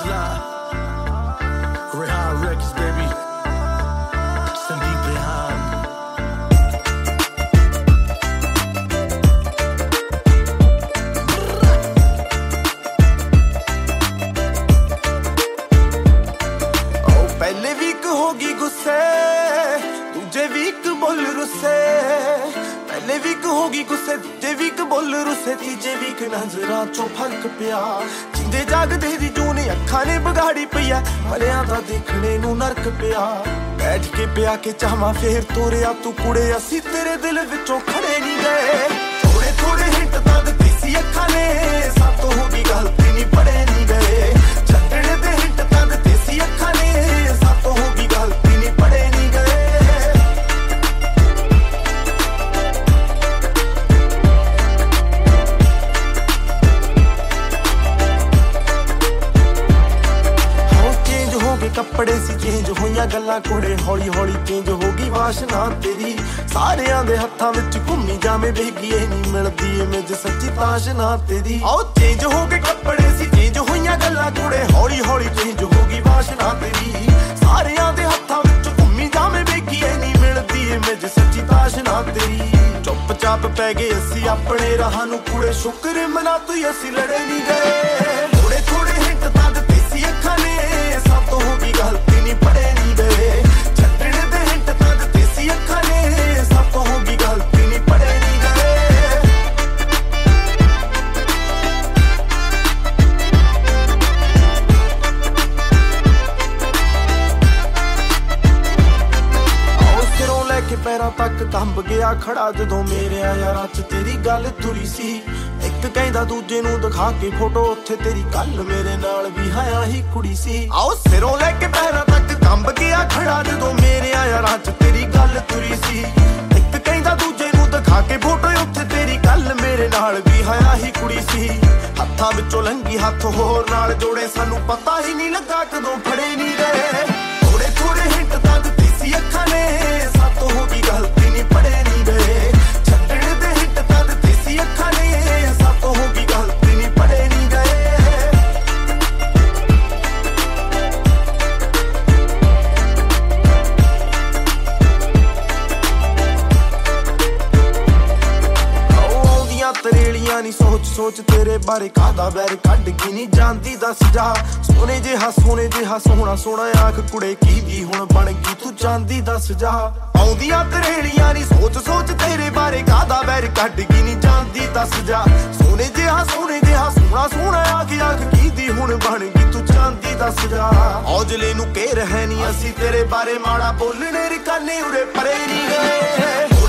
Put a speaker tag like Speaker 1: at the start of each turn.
Speaker 1: Savage Live. Red Hot Records, baby. Sandeep
Speaker 2: behind. पहले week होगी गुस्से दूजे वीक बोल रुस्से पहले वीक होगी गुस्से दूजे वीक बोल रुस्से तीजे वीक नजरां चो फर्क पिया ਜਿੰਦੇ ਜਾਗਦੇ ਦੀ ਜੂਨ ਅੱਖਾਂ ਨੇ ਵਿਗਾੜੀ ਪਈਆ ਮਲਿਆਂ ਦਾ ਦੇਖਣੇ ਨੂੰ ਨਰਕ ਪਿਆ। ਬੈਠ ਕੇ ਪਿਆ ਕੇ ਚਾਹਾਂ ਫੇਰ ਤੋਰਿਆ ਤੂੰ ਕੁੜੇ, ਅਸੀਂ ਤੇਰੇ ਦਿਲ ਵਿੱਚੋਂ ਖੜੇ ਨਹੀਂ ਗਏ। ਥੋੜੇ ਥੋੜੇ ਹਿੰਟ ਤਾਂ ਦਿੱਤੀ ਸੀ ਅੱਖਾਂ ਨੇ। ਕੱਪੜੇ ਸੀ ਚੇਂਜ ਹੋਈਆਂ ਗੱਲਾਂ, ਕੋੜੇ ਹੌਲੀ ਹੌਲੀ ਚੇਂਜ ਹੋ ਗਈ ਵਾਸ਼ਨਾ ਤੇਰੀ। ਸਾਰਿਆਂ ਦੇ ਹੱਥਾਂ ਵਿੱਚ ਘੁੰਮੀ ਜਾਵੇਂ ਵੇਗੀਏ ਨਹੀਂ ਮਿਲਦੀ ਇਮੇਜ ਸੱਚੀ ਤਾਸ਼ਨਾ ਤੇਰੀ। ਆਓ ਚੇਂਜ ਹੋ ਗਏ ਕੱਪੜੇ ਸੀ ਚੇਂਜ ਹੋਈਆਂ ਗੱਲਾਂ, ਕੋੜੇ ਹੌਲੀ ਹੌਲੀ ਚੇਂਜ ਹੋ ਗਈ ਵਾਸ਼ਨਾ ਤੇਰੀ। ਸਾਰਿਆਂ ਦੇ ਹੱਥਾਂ ਵਿੱਚ ਘੁੰਮੀ ਜਾਵੇਂ ਵੇਗੀਏ ਨਹੀਂ ਮਿਲਦੀ ਇਮੇਜ ਸੱਚੀ ਤਾਸ਼ਨਾ ਤੇਰੀ। ਚੁੱਪ ਚੁੱਪਚਾਪ ਪੈ ਗਏ ਅਸੀਂ ਆਪਣੇ ਰਾਹਾਂ ਨੂੰ, ਕੁੜੇ ਸ਼ੁਕਰ ਮਨਾ ਤੂੰ ਅਸੀਂ ਲੜੇ ਨਹੀਂ ਗਏ। ਪੈਰਾਂ ਤੱਕ ਕੰਬ ਗਿਆ, ਖੜਾ ਜਦੋਂ ਮੇਰੇ ਯਾਰਾਂ 'ਚ ਤੇਰੀ ਗੱਲ ਤੁਰੀ ਸੀ। ਇੱਕ ਕਹਿੰਦਾ ਦੂਜੇ ਨੂੰ ਦਿਖਾ ਕੇ ਫੋਟੋ, ਉੱਥੇ ਤੇਰੀ ਗੱਲ ਮੇਰੇ ਨਾਲ ਵੀ ਹਾਇਆ ਹੀ ਕੁੜੀ ਸੀ। ਆਓ ਸਿਰੋਂ ਲੈ ਕੇ ਪੈਰਾਂ ਤੱਕ ਕੰਬ ਗਿਆ, ਖੜਾ ਜਦੋਂ ਮੇਰੇ ਯਾਰਾਂ 'ਚ ਤੇਰੀ ਗੱਲ ਤੁਰੀ ਸੀ। ਇੱਕ ਕਹਿੰਦਾ ਦੂਜੇ ਨੂੰ ਦਿਖਾ ਕੇ ਫੋਟੋ, ਉੱਥੇ ਤੇਰੀ ਗੱਲ ਮੇਰੇ ਨਾਲ ਵੀ ਹਾਇਆ ਹੀ ਕੁੜੀ ਸੀ। ਹੱਥਾਂ ਵਿੱਚੋਂ ਲੰਗੀ ਹੱਥ ਹੋਰ ਨਾਲ ਜੋੜੇ, ਸਾਨੂੰ ਪਤਾ ਹੀ ਨਹੀਂ ਲੱਗਾ ਕਦੋਂ ਫੜੇ ਨਹੀਂ ਗਏ। ਆਓ ਤਰੇਲੀਆਂ ਨਹੀਂ ਸੋਚ ਸੋਚ ਤੇਰੇ ਬਾਰੇ ਕਾਦਾ ਬੈਰ ਕੱਢ ਕੇ ਨਹੀਂ ਜਾਂਦੀ, ਦੱਸ ਜਾ। ਸੋਨੇ ਜਿਹਾ ਸੋਨੇ ਜਿਹਾ, ਸੋਹਣਾ ਸੋਹਣਾ ਆਖ ਕੁੜੇ ਕੀ ਦੀ ਹੁਣ ਬਣ ਗਈ, ਤੂੰ ਜਾਂਦੀ ਦੱਸ ਜਾ। ਆਉਂਦੀਆਂ ਤਰੇਲੀਆਂ ਨਹੀਂ ਸੋਚ ਸੋਚ ਤੇਰੇ ਬਾਰੇ ਕਾਦਾ ਬੈਰ ਕੱਢ ਕੇ ਨਹੀਂ ਜਾਂਦੀ, ਦੱਸ ਜਾ। ਸੋਨੇ ਜਿਹਾ ਸੋਨੇ ਜਿਹਾ, ਸੋਹਣਾ ਸੋਹਣਾ ਆਖ ਆਖ ਕੀ ਦੀ ਹੁਣ ਬਣ ਗਈ, ਤੂੰ ਜਾਂਦੀ ਦੱਸ ਜਾ। ਔਜਲੇ ਨੂੰ ਕਹਿ ਰਹੇ ਨਹੀਂ ਅਸੀਂ, ਤੇਰੇ ਬਾਰੇ ਮਾੜਾ ਬੋਲਣੇ, ਰਿਕਾਨੇ ਉਰੇ ਪਰੇ ਨਹੀਂ ਗਏ